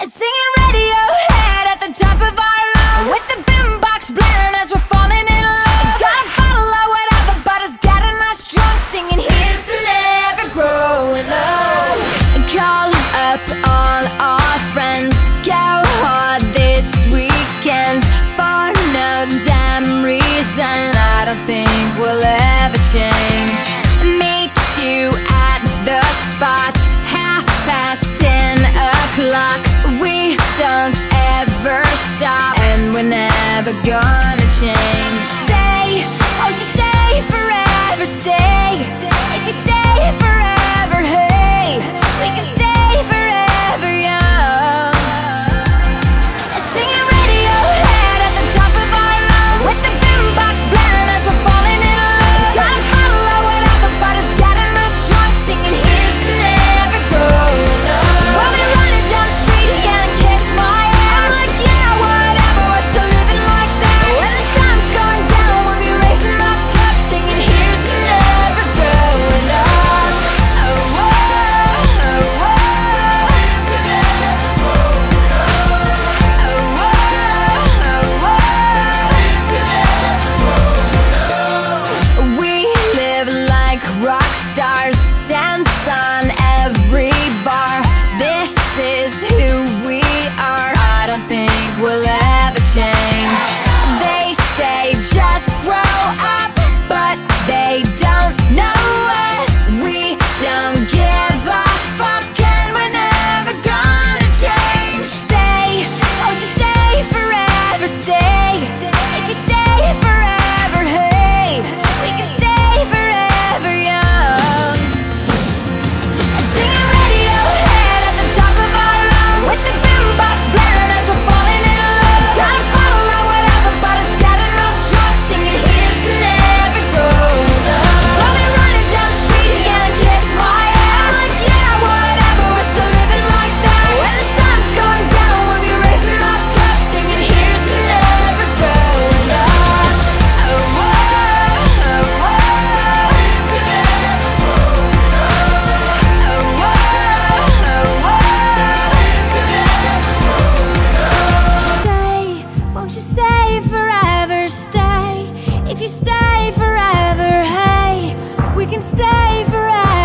Singing Radiohead at the top of our lungs. With the boombox blaring never gonna change. Stay, oh, won't you stay forever, stay. rock stars dance on every bar. This is who we are. I don't think we'll ever change. They say stay forever.